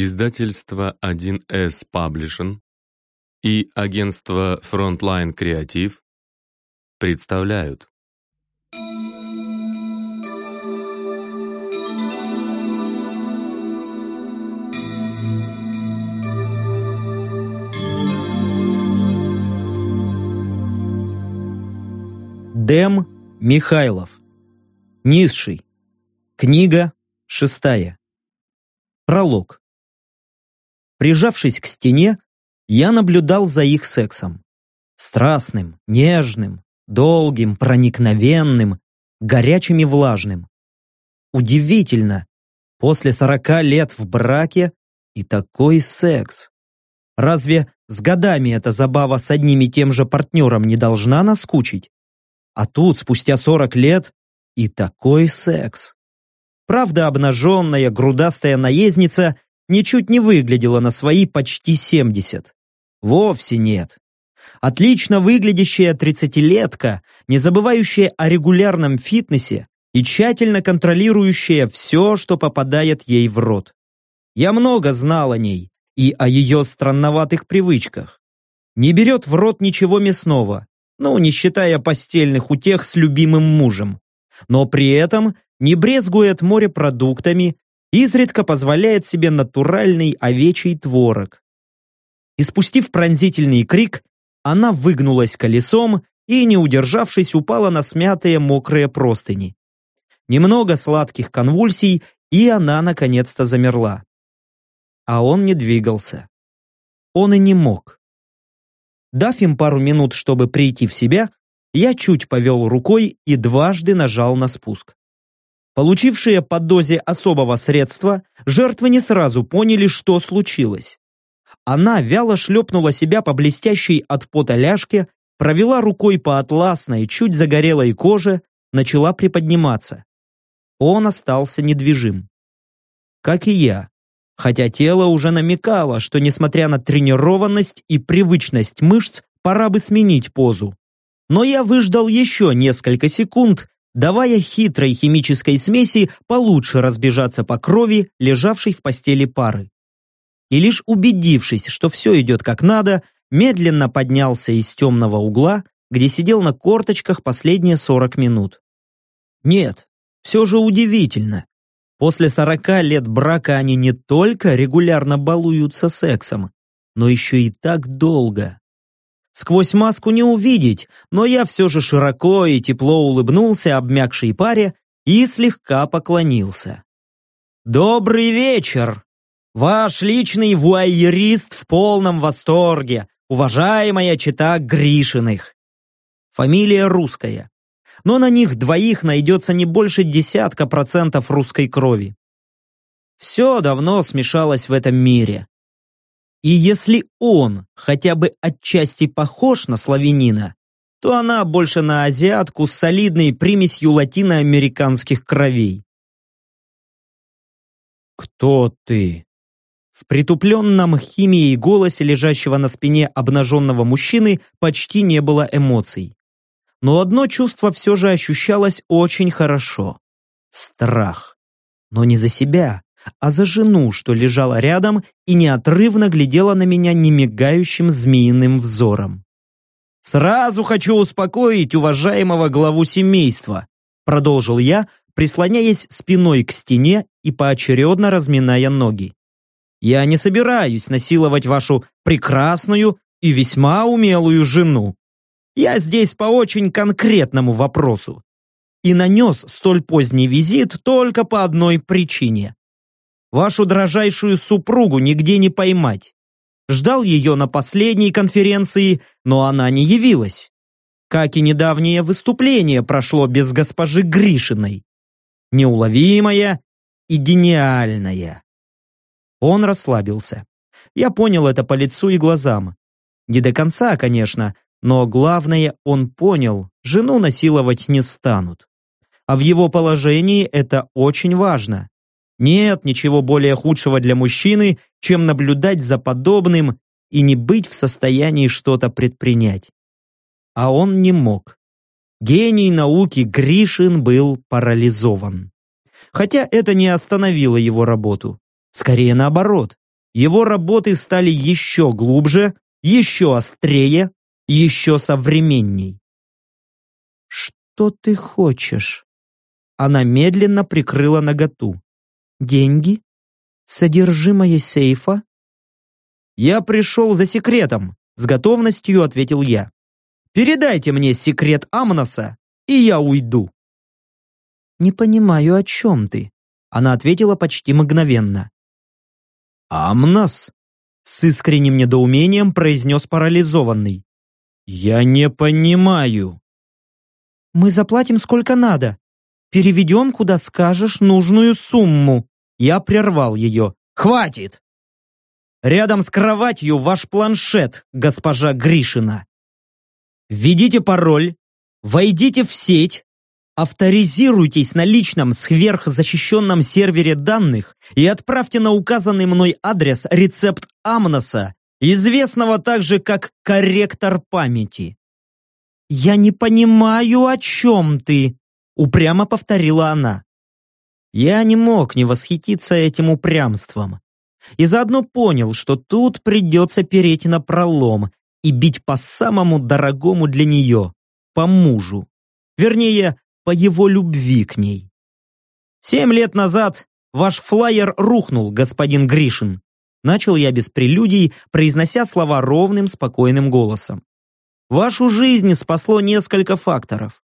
Издательство 1С Publishing и агентство Frontline Creative представляют Дэм Михайлов. Низший. Книга шестая. Пролог. Прижавшись к стене, я наблюдал за их сексом. Страстным, нежным, долгим, проникновенным, горячим и влажным. Удивительно, после сорока лет в браке и такой секс. Разве с годами эта забава с одним и тем же партнером не должна наскучить? А тут, спустя сорок лет, и такой секс. Правда, обнаженная, грудастая наездница ничуть не выглядела на свои почти 70. Вовсе нет. Отлично выглядящая тридцатилетка, не забывающая о регулярном фитнесе и тщательно контролирующая все, что попадает ей в рот. Я много знал о ней и о ее странноватых привычках. Не берет в рот ничего мясного, ну, не считая постельных утех с любимым мужем. Но при этом не брезгует морепродуктами изредка позволяет себе натуральный овечий творог. Испустив пронзительный крик, она выгнулась колесом и, не удержавшись, упала на смятые мокрые простыни. Немного сладких конвульсий, и она наконец-то замерла. А он не двигался. Он и не мог. Дав им пару минут, чтобы прийти в себя, я чуть повел рукой и дважды нажал на спуск. Получившие по дозе особого средства, жертвы не сразу поняли, что случилось. Она вяло шлепнула себя по блестящей от пота ляжке, провела рукой по атласной, чуть загорелой коже, начала приподниматься. Он остался недвижим. Как и я. Хотя тело уже намекало, что несмотря на тренированность и привычность мышц, пора бы сменить позу. Но я выждал еще несколько секунд, давая хитрой химической смеси получше разбежаться по крови, лежавшей в постели пары. И лишь убедившись, что все идет как надо, медленно поднялся из темного угла, где сидел на корточках последние 40 минут. Нет, все же удивительно. После 40 лет брака они не только регулярно балуются сексом, но еще и так долго. Сквозь маску не увидеть, но я все же широко и тепло улыбнулся обмякшей паре и слегка поклонился. «Добрый вечер! Ваш личный вуайерист в полном восторге, уважаемая чита Гришиных!» Фамилия русская, но на них двоих найдется не больше десятка процентов русской крови. Все давно смешалось в этом мире. И если он хотя бы отчасти похож на славянина, то она больше на азиатку с солидной примесью латиноамериканских кровей. «Кто ты?» В притупленном химией голосе лежащего на спине обнаженного мужчины почти не было эмоций. Но одно чувство все же ощущалось очень хорошо. Страх. Но не за себя, а за жену, что лежала рядом и неотрывно глядела на меня немигающим змеиным взором. «Сразу хочу успокоить уважаемого главу семейства», продолжил я, прислоняясь спиной к стене и поочередно разминая ноги. «Я не собираюсь насиловать вашу прекрасную и весьма умелую жену. Я здесь по очень конкретному вопросу. И нанес столь поздний визит только по одной причине. Вашу дрожайшую супругу нигде не поймать. Ждал ее на последней конференции, но она не явилась. Как и недавнее выступление прошло без госпожи Гришиной. Неуловимая и гениальная. Он расслабился. Я понял это по лицу и глазам. Не до конца, конечно, но главное, он понял, жену насиловать не станут. А в его положении это очень важно. Нет ничего более худшего для мужчины, чем наблюдать за подобным и не быть в состоянии что-то предпринять. А он не мог. Гений науки Гришин был парализован. Хотя это не остановило его работу. Скорее наоборот. его работы стали еще глубже, еще острее, еще современней. «Что ты хочешь?» Она медленно прикрыла наготу. «Деньги? Содержимое сейфа?» «Я пришел за секретом», — с готовностью ответил я. «Передайте мне секрет Амноса, и я уйду». «Не понимаю, о чем ты?» Она ответила почти мгновенно. «Амнос?» С искренним недоумением произнес парализованный. «Я не понимаю». «Мы заплатим сколько надо. Переведем, куда скажешь, нужную сумму». Я прервал ее. «Хватит! Рядом с кроватью ваш планшет, госпожа Гришина. Введите пароль, войдите в сеть, авторизируйтесь на личном сверхзащищенном сервере данных и отправьте на указанный мной адрес рецепт Амноса, известного также как корректор памяти. «Я не понимаю, о чем ты», — упрямо повторила она. Я не мог не восхититься этим упрямством и заодно понял, что тут придется переть на пролом и бить по самому дорогому для нее, по мужу. Вернее, по его любви к ней. Семь лет назад ваш флайер рухнул, господин Гришин. Начал я без прелюдий, произнося слова ровным, спокойным голосом. Вашу жизнь спасло несколько факторов.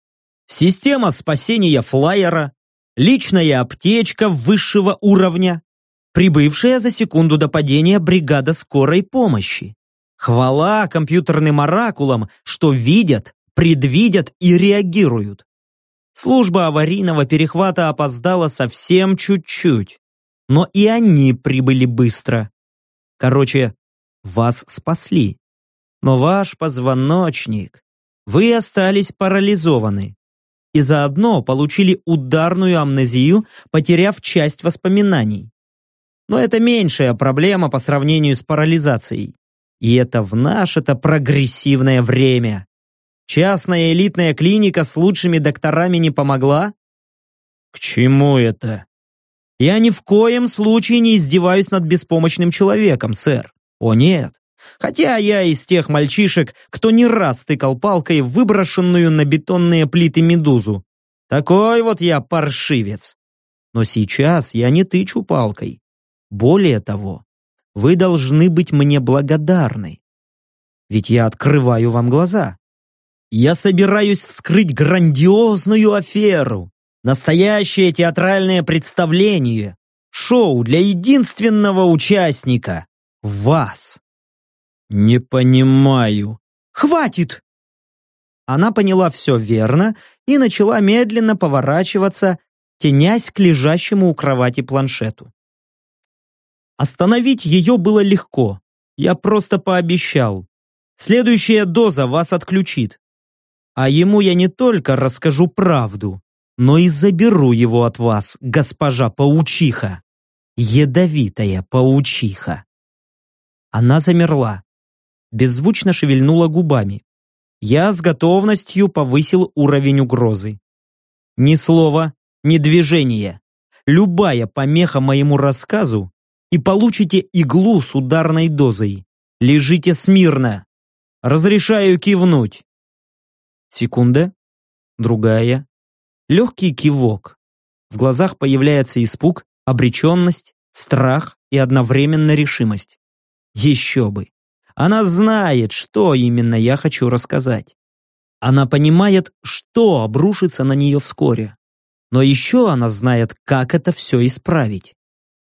Система спасения флайера, личная аптечка высшего уровня, прибывшая за секунду до падения бригада скорой помощи. Хвала компьютерным оракулам, что видят, предвидят и реагируют. Служба аварийного перехвата опоздала совсем чуть-чуть, но и они прибыли быстро. Короче, вас спасли. Но ваш позвоночник, вы остались парализованы и заодно получили ударную амнезию, потеряв часть воспоминаний. Но это меньшая проблема по сравнению с парализацией. И это в наше-то прогрессивное время. Частная элитная клиника с лучшими докторами не помогла? К чему это? Я ни в коем случае не издеваюсь над беспомощным человеком, сэр. О нет. Хотя я из тех мальчишек, кто не раз тыкал палкой выброшенную на бетонные плиты медузу. Такой вот я паршивец. Но сейчас я не тычу палкой. Более того, вы должны быть мне благодарны. Ведь я открываю вам глаза. Я собираюсь вскрыть грандиозную аферу, настоящее театральное представление, шоу для единственного участника — вас. Не понимаю. Хватит! Она поняла все верно и начала медленно поворачиваться, тенясь к лежащему у кровати планшету. Остановить ее было легко. Я просто пообещал. Следующая доза вас отключит. А ему я не только расскажу правду, но и заберу его от вас, госпожа паучиха. Ядовитая паучиха. Она замерла. Беззвучно шевельнула губами. Я с готовностью повысил уровень угрозы. Ни слова, ни движения. Любая помеха моему рассказу и получите иглу с ударной дозой. Лежите смирно. Разрешаю кивнуть. Секунда. Другая. Легкий кивок. В глазах появляется испуг, обреченность, страх и одновременно решимость. Еще бы. Она знает, что именно я хочу рассказать. Она понимает, что обрушится на нее вскоре. Но еще она знает, как это все исправить.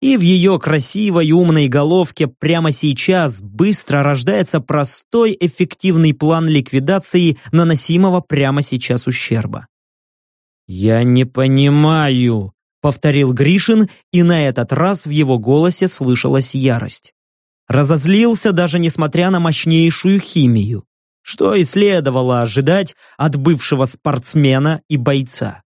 И в ее красивой умной головке прямо сейчас быстро рождается простой эффективный план ликвидации наносимого прямо сейчас ущерба. «Я не понимаю», — повторил Гришин, и на этот раз в его голосе слышалась ярость. Разозлился даже несмотря на мощнейшую химию, что и следовало ожидать от бывшего спортсмена и бойца.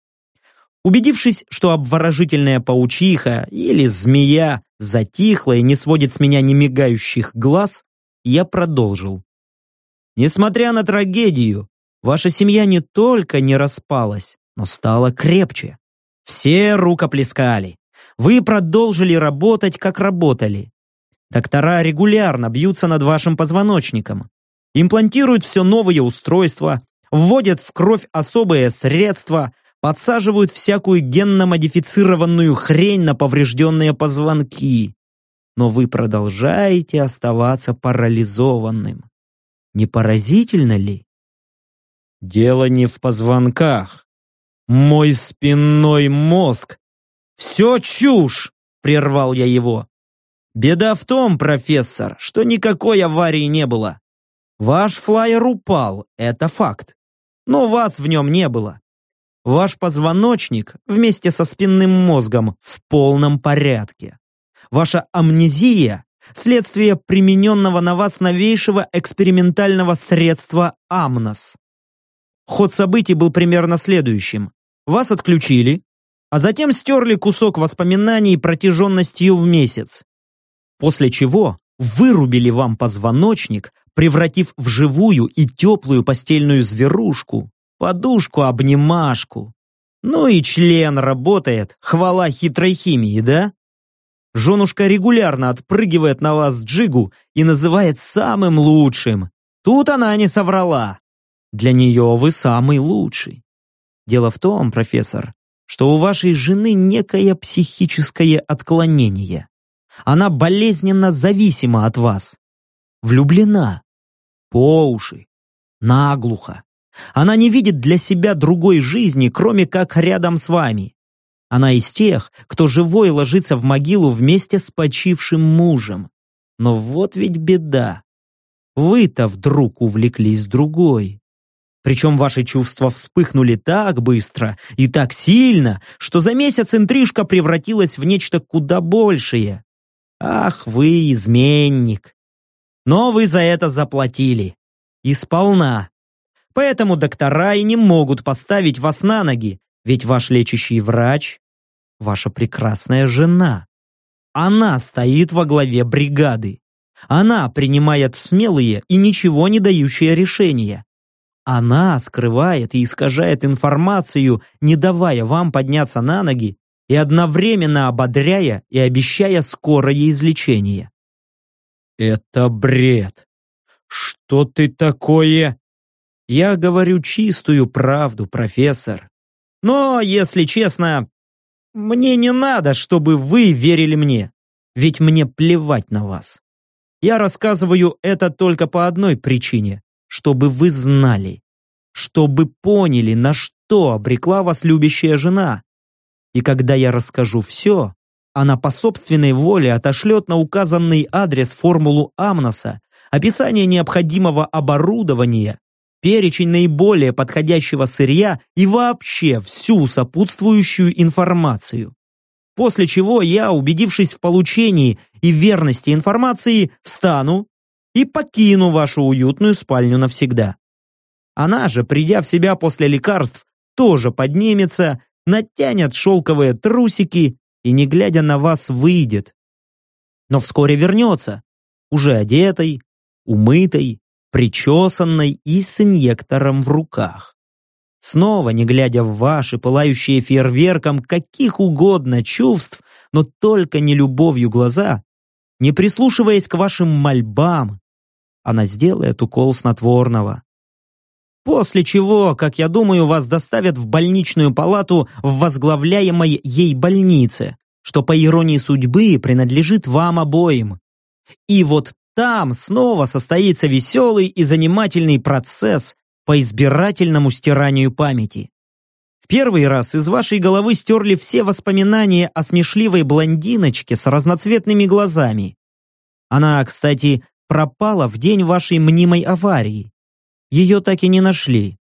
Убедившись, что обворожительная паучиха или змея затихла и не сводит с меня немигающих глаз, я продолжил. Несмотря на трагедию, ваша семья не только не распалась, но стала крепче. Все рукоплескали. Вы продолжили работать, как работали. Доктора регулярно бьются над вашим позвоночником, имплантируют все новые устройства, вводят в кровь особые средства, подсаживают всякую генно-модифицированную хрень на поврежденные позвонки. Но вы продолжаете оставаться парализованным. Не поразительно ли? Дело не в позвонках. Мой спинной мозг. Все чушь, прервал я его. Беда в том, профессор, что никакой аварии не было. Ваш флайер упал, это факт. Но вас в нем не было. Ваш позвоночник вместе со спинным мозгом в полном порядке. Ваша амнезия – следствие примененного на вас новейшего экспериментального средства Амнос. Ход событий был примерно следующим. Вас отключили, а затем стерли кусок воспоминаний протяженностью в месяц. После чего вырубили вам позвоночник, превратив в живую и теплую постельную зверушку, подушку-обнимашку. Ну и член работает, хвала хитрой химии, да? Женушка регулярно отпрыгивает на вас джигу и называет самым лучшим. Тут она не соврала. Для нее вы самый лучший. Дело в том, профессор, что у вашей жены некое психическое отклонение. Она болезненно зависима от вас. Влюблена. По уши. Наглухо. Она не видит для себя другой жизни, кроме как рядом с вами. Она из тех, кто живой ложится в могилу вместе с почившим мужем. Но вот ведь беда. Вы-то вдруг увлеклись другой. Причем ваши чувства вспыхнули так быстро и так сильно, что за месяц интрижка превратилась в нечто куда большее. Ах, вы изменник. Но вы за это заплатили. И сполна. Поэтому доктора и не могут поставить вас на ноги, ведь ваш лечащий врач – ваша прекрасная жена. Она стоит во главе бригады. Она принимает смелые и ничего не дающие решения. Она скрывает и искажает информацию, не давая вам подняться на ноги и одновременно ободряя и обещая скорое излечение. Это бред. Что ты такое? Я говорю чистую правду, профессор. Но, если честно, мне не надо, чтобы вы верили мне, ведь мне плевать на вас. Я рассказываю это только по одной причине чтобы вы знали, чтобы поняли, на что обрекла вас любящая жена. И когда я расскажу все, она по собственной воле отошлет на указанный адрес формулу Амноса, описание необходимого оборудования, перечень наиболее подходящего сырья и вообще всю сопутствующую информацию. После чего я, убедившись в получении и верности информации, встану и покину вашу уютную спальню навсегда. Она же, придя в себя после лекарств, тоже поднимется, натянет шелковые трусики и, не глядя на вас, выйдет. Но вскоре вернется, уже одетой, умытой, причесанной и с инъектором в руках. Снова, не глядя в ваши, пылающие фейерверком каких угодно чувств, но только не любовью глаза, не прислушиваясь к вашим мольбам, она сделает укол снотворного. После чего, как я думаю, вас доставят в больничную палату в возглавляемой ей больнице, что по иронии судьбы принадлежит вам обоим. И вот там снова состоится веселый и занимательный процесс по избирательному стиранию памяти. В первый раз из вашей головы стерли все воспоминания о смешливой блондиночке с разноцветными глазами. Она, кстати, пропала в день вашей мнимой аварии. Ее так и не нашли.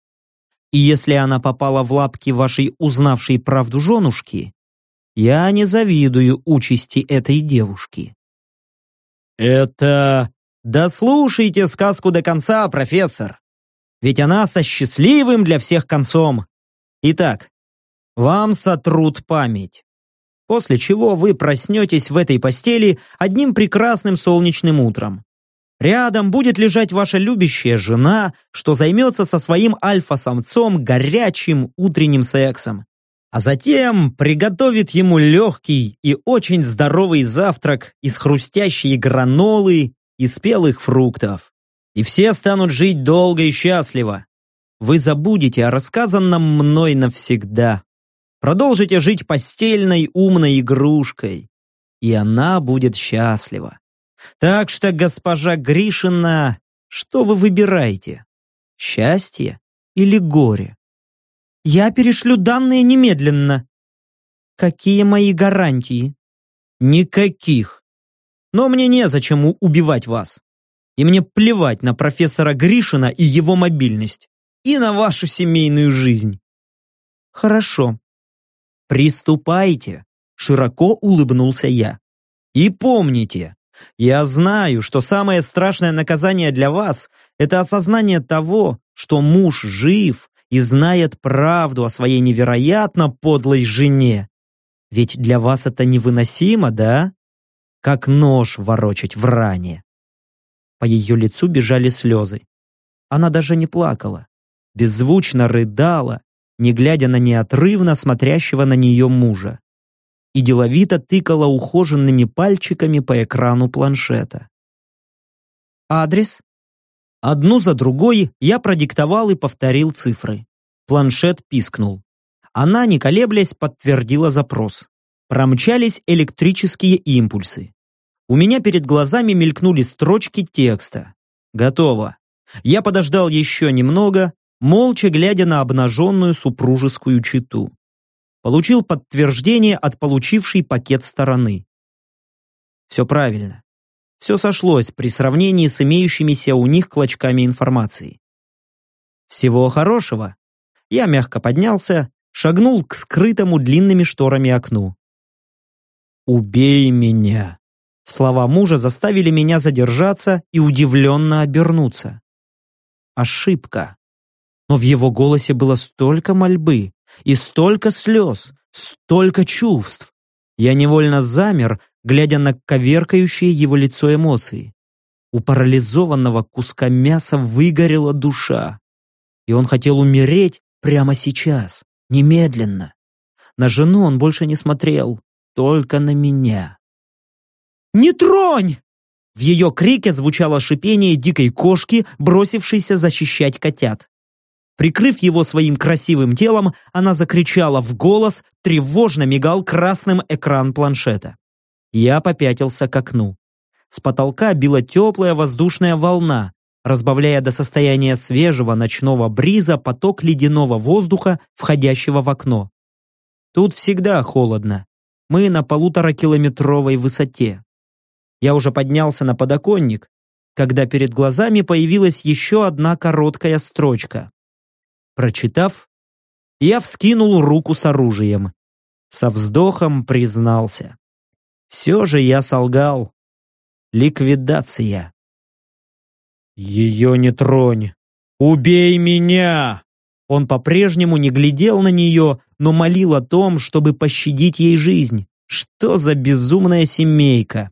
И если она попала в лапки вашей узнавшей правду женушки, я не завидую участи этой девушки. Это... Да слушайте сказку до конца, профессор. Ведь она со счастливым для всех концом. Итак, вам сотрут память. После чего вы проснетесь в этой постели одним прекрасным солнечным утром. Рядом будет лежать ваша любящая жена, что займется со своим альфа-самцом горячим утренним сексом. а затем приготовит ему легкий и очень здоровый завтрак из хрустящей гранолы и спелых фруктов. И все станут жить долго и счастливо. Вы забудете о рассказанном мной навсегда. Продолжите жить постельной умной игрушкой. И она будет счастлива. Так что, госпожа Гришина, что вы выбираете? Счастье или горе? Я перешлю данные немедленно. Какие мои гарантии? Никаких. Но мне незачем убивать вас. И мне плевать на профессора Гришина и его мобильность. И на вашу семейную жизнь. Хорошо. Приступайте. Широко улыбнулся я. И помните, я знаю, что самое страшное наказание для вас – это осознание того, что муж жив и знает правду о своей невероятно подлой жене. Ведь для вас это невыносимо, да? Как нож ворочать в ране. По ее лицу бежали слезы. Она даже не плакала. Беззвучно рыдала, не глядя на неотрывно смотрящего на нее мужа. И деловито тыкала ухоженными пальчиками по экрану планшета. «Адрес?» Одну за другой я продиктовал и повторил цифры. Планшет пискнул. Она, не колеблясь, подтвердила запрос. Промчались электрические импульсы. У меня перед глазами мелькнули строчки текста. Готово. Я подождал еще немного, молча глядя на обнаженную супружескую читу. Получил подтверждение от получившей пакет стороны. Все правильно. Все сошлось при сравнении с имеющимися у них клочками информации. Всего хорошего. Я мягко поднялся, шагнул к скрытому длинными шторами окну. «Убей меня!» Слова мужа заставили меня задержаться и удивленно обернуться. Ошибка. Но в его голосе было столько мольбы и столько слез, столько чувств. Я невольно замер, глядя на коверкающее его лицо эмоции. У парализованного куска мяса выгорела душа. И он хотел умереть прямо сейчас, немедленно. На жену он больше не смотрел, только на меня. «Не тронь!» В ее крике звучало шипение дикой кошки, бросившейся защищать котят. Прикрыв его своим красивым телом, она закричала в голос, тревожно мигал красным экран планшета. Я попятился к окну. С потолка била теплая воздушная волна, разбавляя до состояния свежего ночного бриза поток ледяного воздуха, входящего в окно. Тут всегда холодно. Мы на полуторакилометровой высоте. Я уже поднялся на подоконник, когда перед глазами появилась еще одна короткая строчка. Прочитав, я вскинул руку с оружием. Со вздохом признался. Все же я солгал. Ликвидация. «Ее не тронь! Убей меня!» Он по-прежнему не глядел на нее, но молил о том, чтобы пощадить ей жизнь. Что за безумная семейка?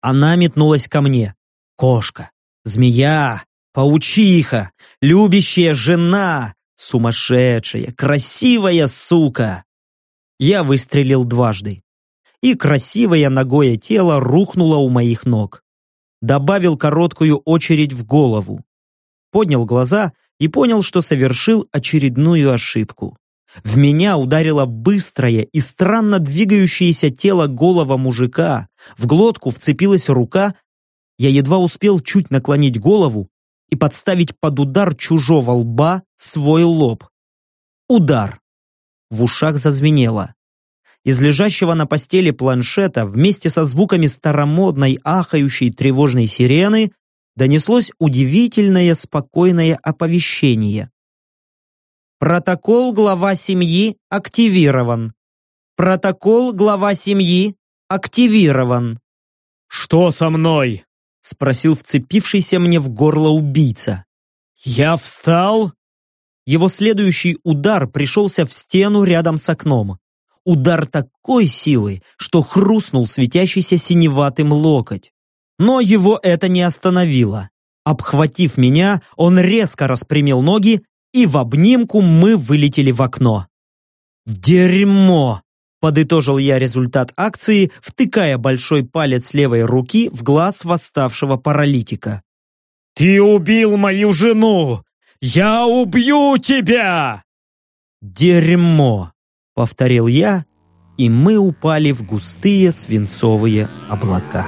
Она метнулась ко мне. Кошка, змея, паучиха, любящая жена, сумасшедшая, красивая сука. Я выстрелил дважды и красивое ногое тело рухнуло у моих ног. Добавил короткую очередь в голову. Поднял глаза и понял, что совершил очередную ошибку. В меня ударило быстрое и странно двигающееся тело голого мужика, в глотку вцепилась рука, я едва успел чуть наклонить голову и подставить под удар чужого лба свой лоб. Удар. В ушах зазвенело из лежащего на постели планшета вместе со звуками старомодной ахающей тревожной сирены донеслось удивительное спокойное оповещение. Протокол глава семьи активирован. Протокол глава семьи активирован. «Что со мной?» — спросил вцепившийся мне в горло убийца. «Я встал?» Его следующий удар пришелся в стену рядом с окном. Удар такой силы, что хрустнул светящийся синеватым локоть. Но его это не остановило. Обхватив меня, он резко распрямил ноги, и в обнимку мы вылетели в окно. «Дерьмо!» – подытожил я результат акции, втыкая большой палец левой руки в глаз восставшего паралитика. «Ты убил мою жену! Я убью тебя!» «Дерьмо!» — повторил я, и мы упали в густые свинцовые облака.